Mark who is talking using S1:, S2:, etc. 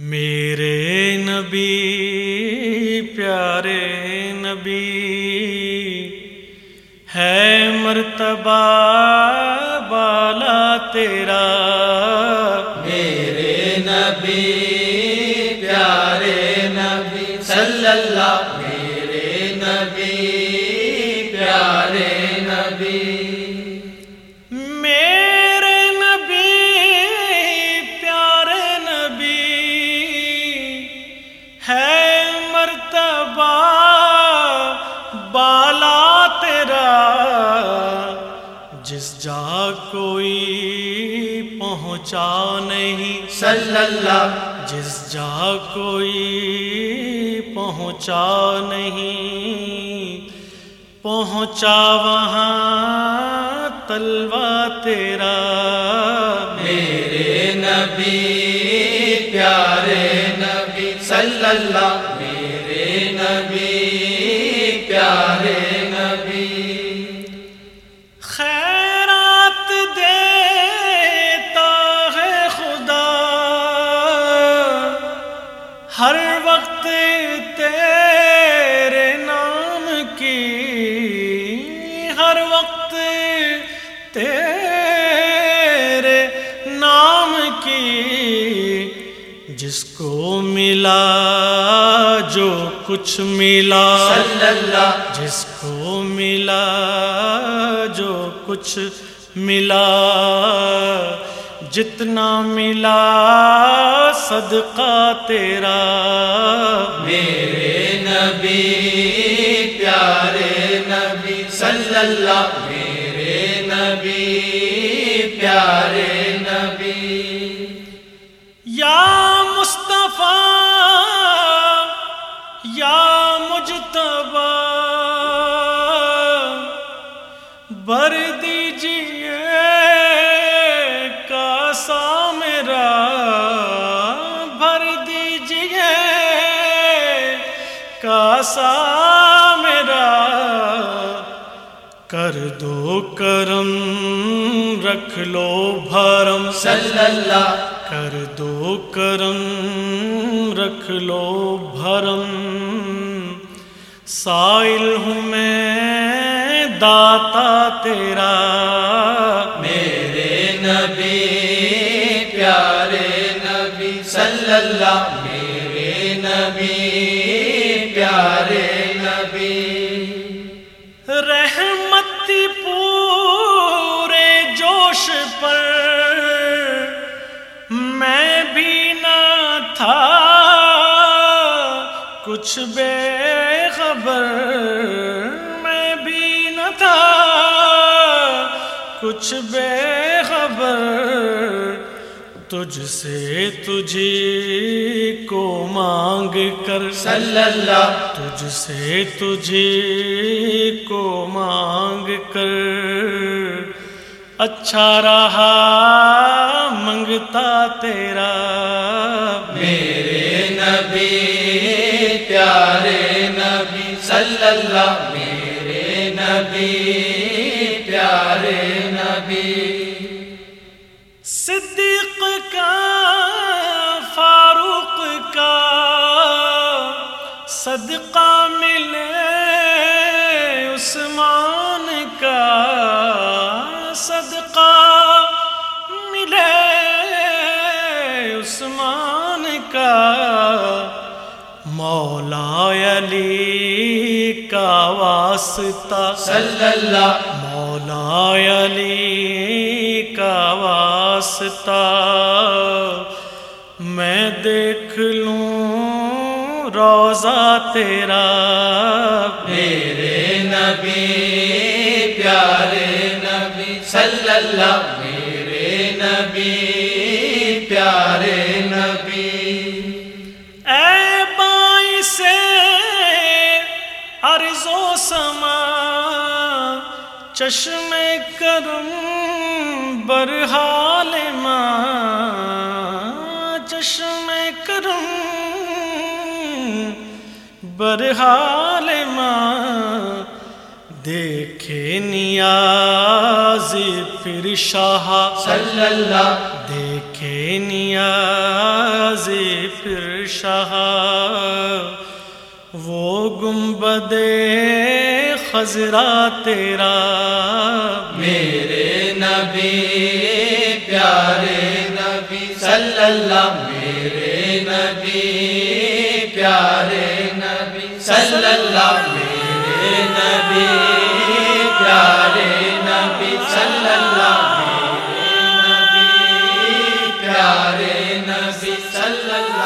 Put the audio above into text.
S1: میرے نبی، پیارے نبی، ہے مرتبہ بالا تیرا۔
S2: میرے نبی، پیارے نبی، صلی اللہ، میرے نبی، پیارے
S1: جس جا کوئی پہنچا نہیں۔
S2: صلی اللہ۔
S1: جس جا کوئی پہنچا نہیں۔ پہنچا وہاں تلوا تیرا۔
S2: میرے نبی پیارے نبی صلی اللہ۔
S1: وقت تیرے نام کی، ہر وقت تیرے نام کی، جس کو ملا، جو کچھ ملا
S2: صلی
S1: جس کو ملا، جو کچھ ملا جتنا ملا صدقہ تیرا۔
S2: میرے نبی پیارے نبی صلی اللہ
S1: کاسا میرا کر دو کرم رکھ لو بھرم
S2: صلی اللہ
S1: کر دو کرم رکھ لو بھرم سائل ہوں میں داتا تیرا۔
S2: میرے نبی پیارے نبی صلی اللہ میرے نبی۔ پیارے نبی۔
S1: رحمتی پورے جوش پر۔ میں بھی نہ تھا، کچھ بے خبر۔ میں بھی نہ تھا، کچھ بے خبر۔ تجھ سے تجھے کو مانگ کر
S2: صلی اللہ
S1: تجھ سے تجھے کو مانگ کر اچھا رہا منگتا تیرا
S2: میرے نبی پیارے نبی صلی اللہ میرے نبی پیارے نبی۔
S1: صدیق کا فاروق کا صدقہ ملے عثمان کا صدقہ ملے عثمان کا مولا علی کا واسطہ
S2: صلی اللہ
S1: مولا علی واسطہ میں دیکھ لوں روزہ تیرا
S2: میرے نبی پیارے نبی صلی اللہ میرے نبی پیارے نبی
S1: اے بائی سے عرض و سما چشم کرم برحال ماں چشم کرم برحال ماں دیکھے نیاز پھر شاہ
S2: صلی اللہ۔
S1: دیکھ دیکھے نیاز پھر شاہ۔ وہ گنبد خزرا تیرا
S2: میرے نبی، پیارے نبی، صلی اللہ، میرے نبی، پیارے نبی، صلی اللہ، میرے نبی، پیارے نبی، صلی اللہ، میرے نبی، پیارے نبی، صلی اللہ